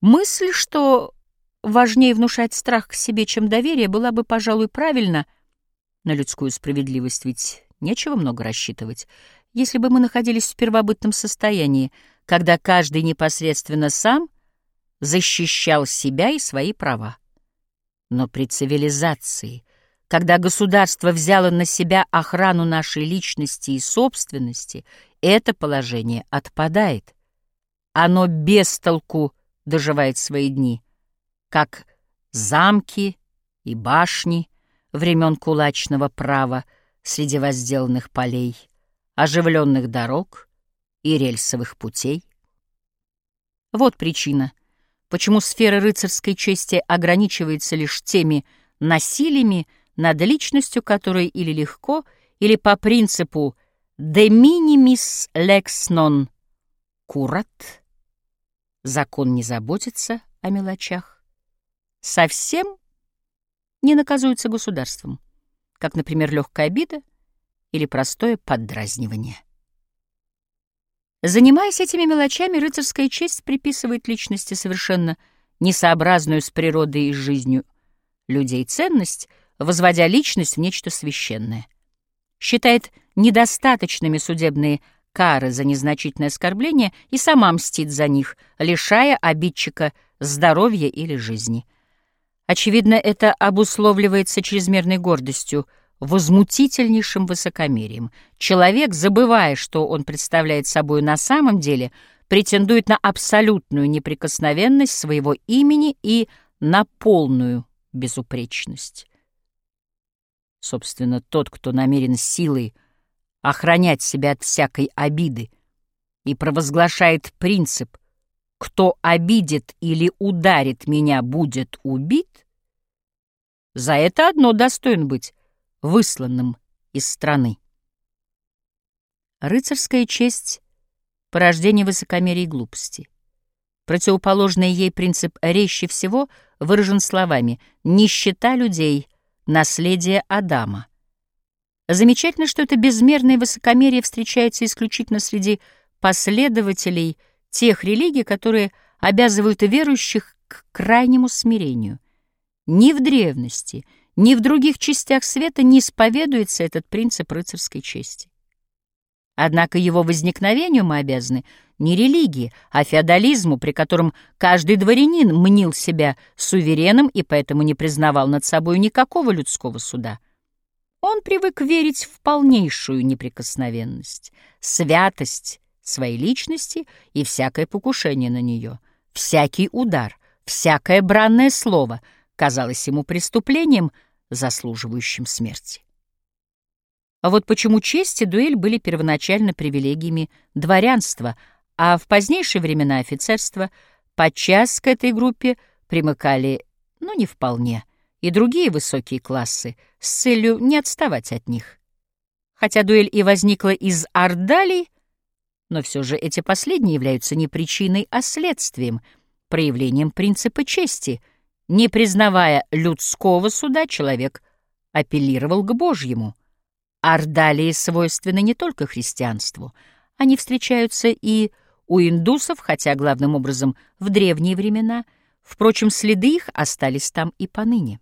Мысль, что важнее внушать страх к себе, чем доверие, была бы, пожалуй, правильна на людскую справедливость, ведь нечего много рассчитывать. Если бы мы находились в первобытном состоянии, когда каждый непосредственно сам защищал себя и свои права. Но при цивилизации, когда государство взяло на себя охрану нашей личности и собственности, это положение отпадает. Оно без толку доживает свои дни, как замки и башни времен кулачного права среди возделанных полей, оживленных дорог и рельсовых путей. Вот причина, почему сфера рыцарской чести ограничивается лишь теми насилиями над личностью, которые или легко, или по принципу «de minimis lex non curat» закон не заботится о мелочах, совсем не наказуется государством, как, например, легкая обида или простое поддразнивание. Занимаясь этими мелочами, рыцарская честь приписывает личности совершенно несообразную с природой и жизнью людей ценность, возводя личность в нечто священное. Считает недостаточными судебные кары за незначительное оскорбление и сама мстит за них, лишая обидчика здоровья или жизни. Очевидно, это обусловливается чрезмерной гордостью, возмутительнейшим высокомерием. Человек, забывая, что он представляет собой на самом деле, претендует на абсолютную неприкосновенность своего имени и на полную безупречность. Собственно, тот, кто намерен силой охранять себя от всякой обиды и провозглашает принцип «кто обидит или ударит меня, будет убит», за это одно достоин быть высланным из страны. Рыцарская честь — порождение высокомерия и глупости. Противоположный ей принцип резче всего выражен словами «нищета людей, наследие Адама». Замечательно, что это безмерное высокомерие встречается исключительно среди последователей тех религий, которые обязывают верующих к крайнему смирению. Ни в древности, ни в других частях света не исповедуется этот принцип рыцарской чести. Однако его возникновению мы обязаны не религии, а феодализму, при котором каждый дворянин мнил себя сувереном и поэтому не признавал над собой никакого людского суда. Он привык верить в полнейшую неприкосновенность, святость своей личности и всякое покушение на нее, всякий удар, всякое бранное слово казалось ему преступлением, заслуживающим смерти. А вот почему честь и дуэль были первоначально привилегиями дворянства, а в позднейшие времена офицерства подчас к этой группе примыкали, ну, не вполне, и другие высокие классы с целью не отставать от них. Хотя дуэль и возникла из ордалий, но все же эти последние являются не причиной, а следствием, проявлением принципа чести. Не признавая людского суда, человек апеллировал к Божьему. Ордалии свойственны не только христианству. Они встречаются и у индусов, хотя главным образом в древние времена. Впрочем, следы их остались там и поныне.